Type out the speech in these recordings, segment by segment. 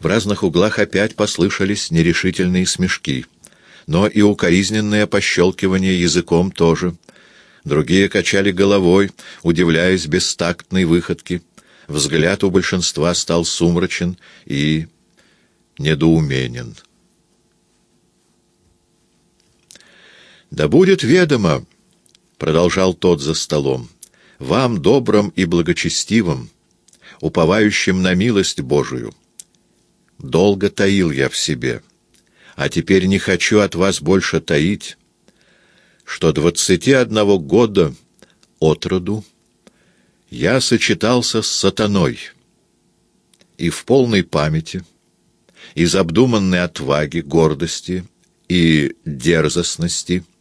В разных углах опять послышались нерешительные смешки, но и укоризненное пощелкивание языком тоже. Другие качали головой, удивляясь бестактной выходке. Взгляд у большинства стал сумрачен и недоуменен. «Да будет ведомо», — продолжал тот за столом, — «вам, добрым и благочестивым, уповающим на милость Божию. Долго таил я в себе, а теперь не хочу от вас больше таить, что двадцати одного года от роду я сочетался с сатаной, и в полной памяти, из обдуманной отваги, гордости и дерзостности —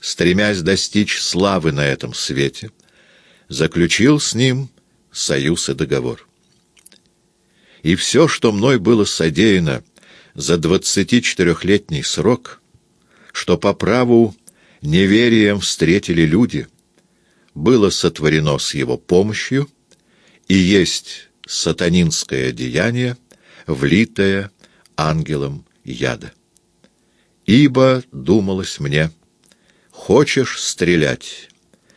стремясь достичь славы на этом свете, заключил с ним союз и договор. И все, что мной было содеяно за двадцати четырехлетний срок, что по праву неверием встретили люди, было сотворено с его помощью и есть сатанинское деяние, влитое ангелом яда. Ибо, думалось мне, — Хочешь стрелять?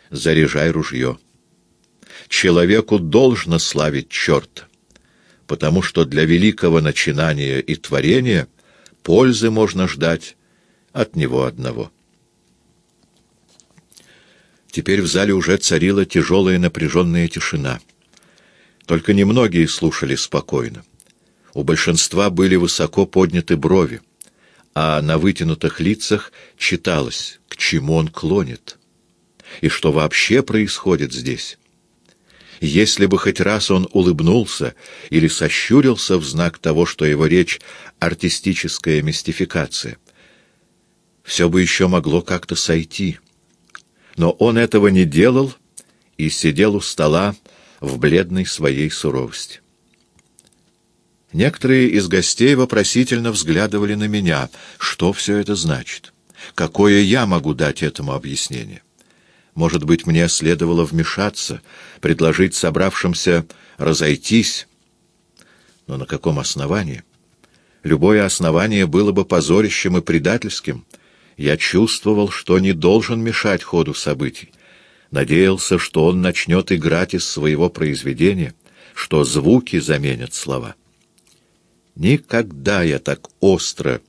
Заряжай ружье. Человеку должно славить черта, потому что для великого начинания и творения пользы можно ждать от него одного. Теперь в зале уже царила тяжелая напряженная тишина. Только немногие слушали спокойно. У большинства были высоко подняты брови а на вытянутых лицах читалось, к чему он клонит, и что вообще происходит здесь. Если бы хоть раз он улыбнулся или сощурился в знак того, что его речь — артистическая мистификация, все бы еще могло как-то сойти. Но он этого не делал и сидел у стола в бледной своей суровости. Некоторые из гостей вопросительно взглядывали на меня. Что все это значит? Какое я могу дать этому объяснение? Может быть, мне следовало вмешаться, предложить собравшимся разойтись? Но на каком основании? Любое основание было бы позорищем и предательским. Я чувствовал, что не должен мешать ходу событий. Надеялся, что он начнет играть из своего произведения, что звуки заменят слова. Никогда я так остро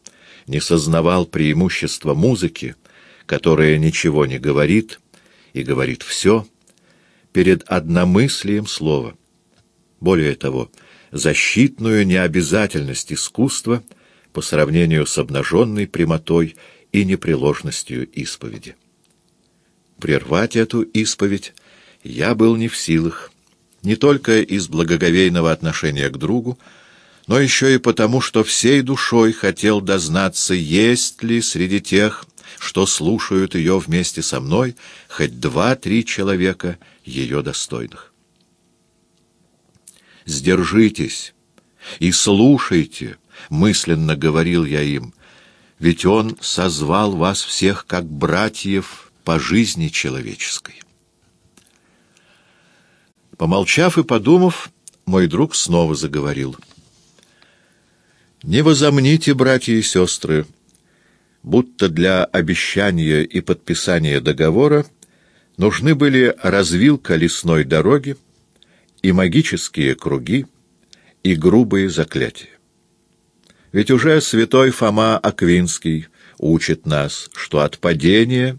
не сознавал преимущества музыки, которая ничего не говорит и говорит все, перед одномыслием слова. Более того, защитную необязательность искусства по сравнению с обнаженной прямотой и непреложностью исповеди. Прервать эту исповедь я был не в силах, не только из благоговейного отношения к другу, но еще и потому, что всей душой хотел дознаться, есть ли среди тех, что слушают ее вместе со мной, хоть два-три человека ее достойных. «Сдержитесь и слушайте», — мысленно говорил я им, «ведь он созвал вас всех как братьев по жизни человеческой». Помолчав и подумав, мой друг снова заговорил — не возомните, братья и сестры, будто для обещания и подписания договора нужны были развилка лесной дороги и магические круги и грубые заклятия. Ведь уже святой Фома Аквинский учит нас, что от падения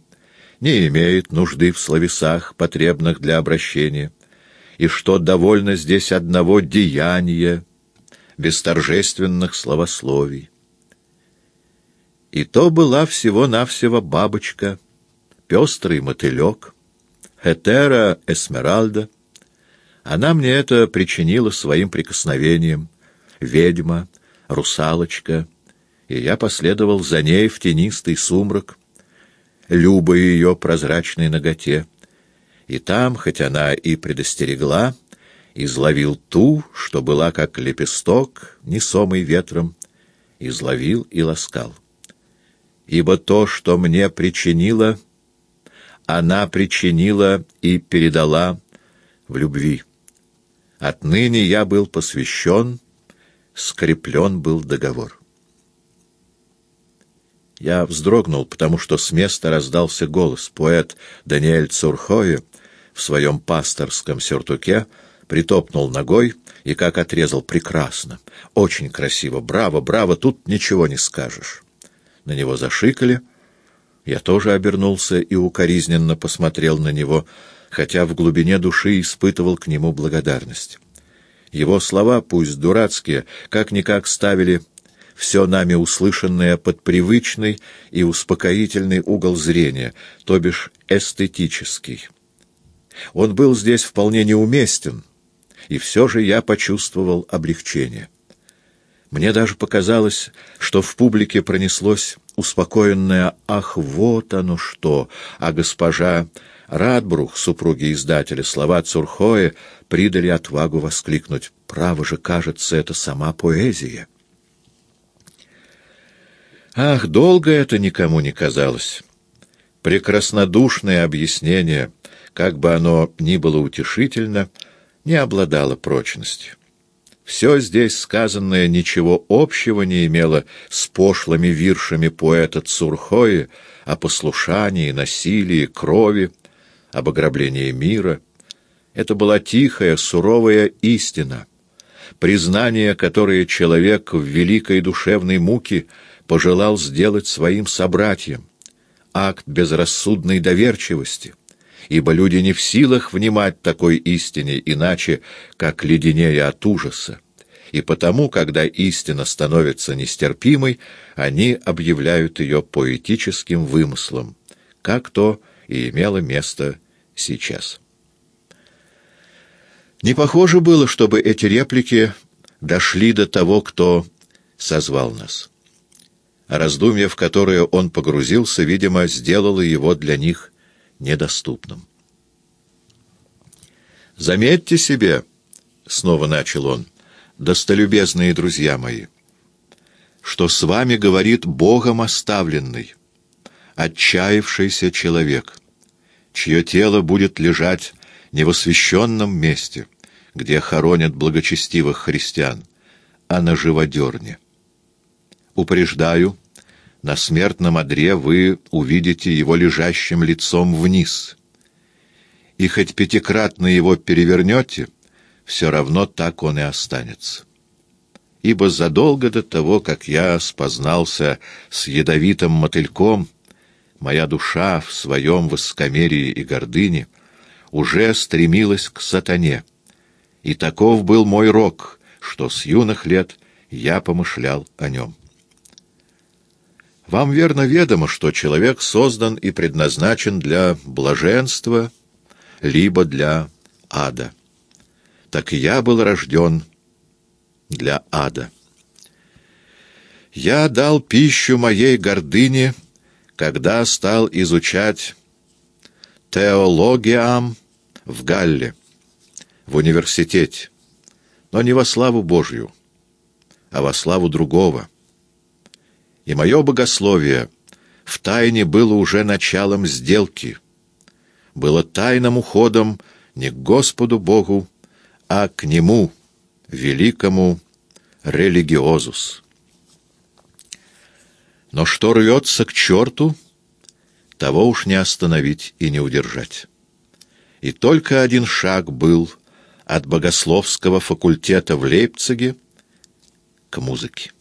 не имеет нужды в словесах, потребных для обращения, и что довольно здесь одного деяния, без торжественных словословий. И то была всего-навсего бабочка, пестрый мотылек, Хетера Эсмеральда. Она мне это причинила своим прикосновением, ведьма, русалочка, и я последовал за ней в тенистый сумрак, люба ее прозрачной ноготе. И там, хоть она и предостерегла, изловил ту, что была как лепесток, несомый ветром, изловил и ласкал. Ибо то, что мне причинила, она причинила и передала в любви. Отныне я был посвящен скреплен был договор. Я вздрогнул, потому что с места раздался голос. Поэт Даниэль Цурхои в своем пасторском сюртуке притопнул ногой и как отрезал прекрасно. Очень красиво. Браво, браво, тут ничего не скажешь. На него зашикали. Я тоже обернулся и укоризненно посмотрел на него, хотя в глубине души испытывал к нему благодарность. Его слова, пусть дурацкие, как-никак ставили все нами услышанное под привычный и успокоительный угол зрения, то бишь эстетический. Он был здесь вполне неуместен, и все же я почувствовал облегчение. Мне даже показалось, что в публике пронеслось успокоенное «Ах, вот оно что!», а госпожа Радбрух, супруги издателя, слова Цурхоя придали отвагу воскликнуть «Право же, кажется, это сама поэзия!» Ах, долго это никому не казалось. Прекраснодушное объяснение, как бы оно ни было утешительно, не обладало прочностью. Все здесь сказанное ничего общего не имело с пошлыми виршами поэта Цурхои о послушании, насилии, крови, об ограблении мира. Это была тихая, суровая истина, признание, которое человек в великой душевной муке — пожелал сделать своим собратьям, акт безрассудной доверчивости, ибо люди не в силах внимать такой истине иначе, как леденее от ужаса, и потому, когда истина становится нестерпимой, они объявляют ее поэтическим вымыслом, как то и имело место сейчас. Не похоже было, чтобы эти реплики дошли до того, кто созвал нас раздумье, в которое он погрузился, видимо, сделало его для них недоступным. «Заметьте себе», — снова начал он, — «достолюбезные друзья мои, что с вами говорит Богом оставленный, отчаявшийся человек, чье тело будет лежать не в освященном месте, где хоронят благочестивых христиан, а на живодерне. Упреждаю, на смертном одре вы увидите его лежащим лицом вниз. И хоть пятикратно его перевернете, все равно так он и останется. Ибо задолго до того, как я спознался с ядовитым мотыльком, моя душа в своем воскомерии и гордыне уже стремилась к сатане, и таков был мой рок, что с юных лет я помышлял о нем. Вам верно ведомо, что человек создан и предназначен для блаженства, либо для ада. Так я был рожден для ада. Я дал пищу моей гордыне, когда стал изучать теологиам в Галле, в университете, но не во славу Божью, а во славу другого — и мое богословие в тайне было уже началом сделки, было тайным уходом не к Господу Богу, а к Нему, великому религиозус. Но что рвется к черту, того уж не остановить и не удержать. И только один шаг был от богословского факультета в Лейпциге к музыке.